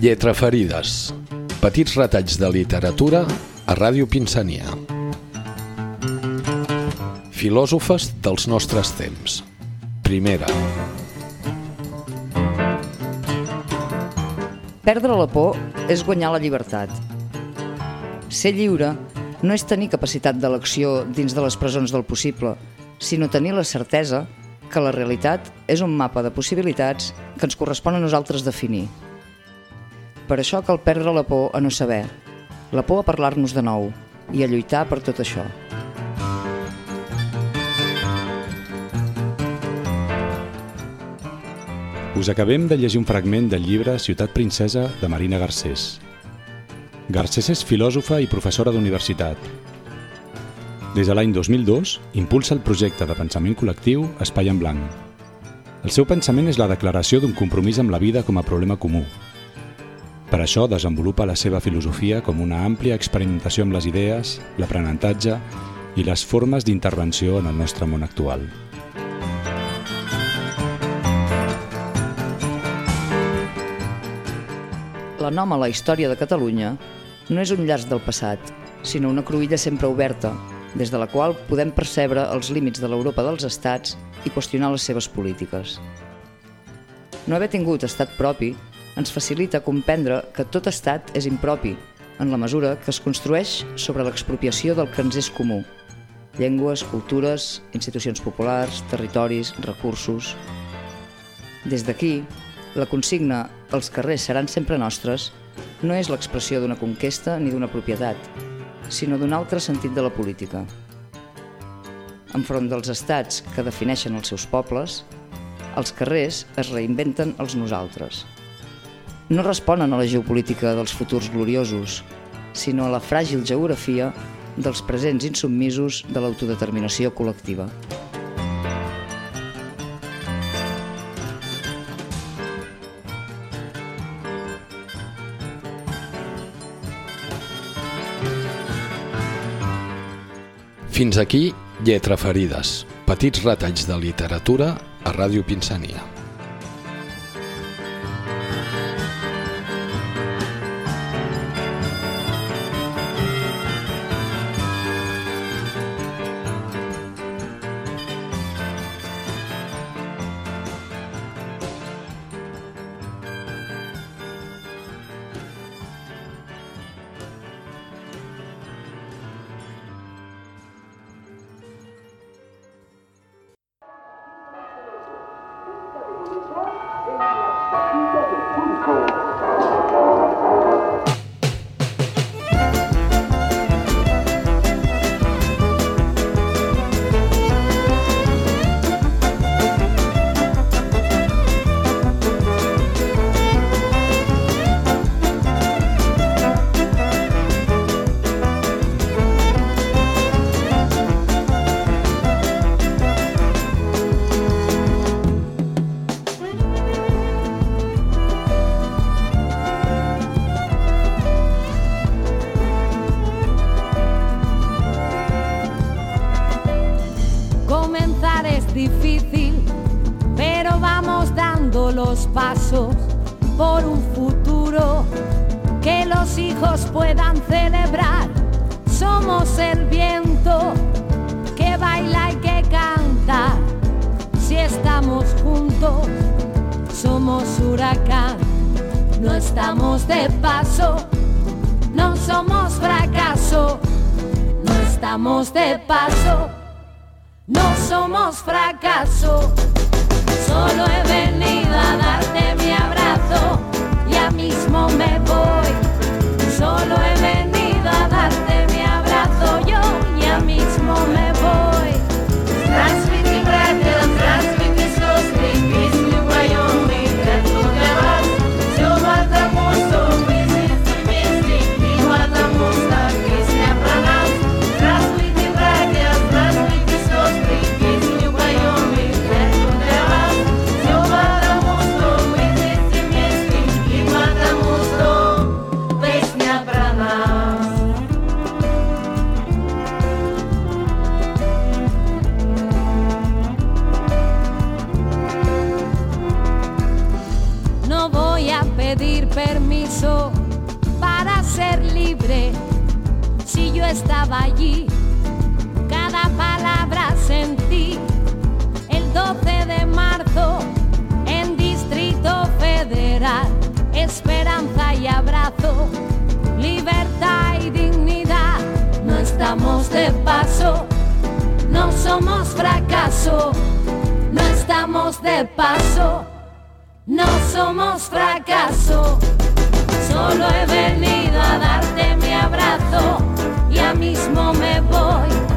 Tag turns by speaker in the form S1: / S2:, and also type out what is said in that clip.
S1: Lletraferides. Petits retalls de literatura a Ràdio Pinsania. Filòsofes dels nostres temps. Primera.
S2: Perdre la por és guanyar la llibertat. Ser lliure no és tenir capacitat d'elecció dins de les presons del possible, sinó tenir la certesa que la realitat és un mapa de possibilitats que ens correspon a nosaltres definir. Per això cal perdre la por a no saber, la por a parlar-nos de nou i a lluitar per tot això.
S3: Us acabem de llegir un fragment del llibre Ciutat Princesa de Marina Garcés. Garcés és filòsofa i professora d'universitat. Des de l'any 2002 impulsa el projecte de pensament col·lectiu Espai en Blanc. El seu pensament és la declaració d'un compromís amb la vida com a problema comú. Per això desenvolupa la seva filosofia com una àmplia experimentació amb les idees, l'aprenentatge i les formes d'intervenció en el nostre món actual.
S2: la història de Catalunya no és un llaç del passat, sinó una cruïlla sempre oberta, des de la qual podem percebre els límits de l'Europa dels estats i qüestionar les seves polítiques. No haver tingut estat propi ens facilita comprendre que tot estat és impropi, en la mesura que es construeix sobre l'expropiació del que ens és comú. Llengües, cultures, institucions populars, territoris, recursos... Des d'aquí, la consigna «els carrers seran sempre nostres» no és l'expressió d'una conquesta ni d'una propietat, sinó d'un altre sentit de la política. Enfront dels estats que defineixen els seus pobles, els carrers es reinventen els nosaltres. No responen a la geopolítica dels futurs gloriosos, sinó a la fràgil geografia dels presents insubmisos de l'autodeterminació col·lectiva.
S1: Fins aquí Lletra Ferides, petits retalls de literatura a Ràdio Pinsania.
S4: difícil, pero vamos dando los pasos por un futuro que los hijos puedan celebrar. Somos el viento que baila y que canta. Si estamos juntos, somos huracán. No estamos de paso, no somos fracaso. No estamos de paso. No somos fracaso, solo he venido a darte mi abrazo y a mis momentos. Si yo estaba allí, cada palabra sentí. El 12 de marzo, en Distrito Federal, esperanza y abrazo, libertad y dignidad. No estamos de paso, no somos fracaso, no estamos de paso, no somos fracaso solo he venido a darte mi abrazo, ya mismo me voy.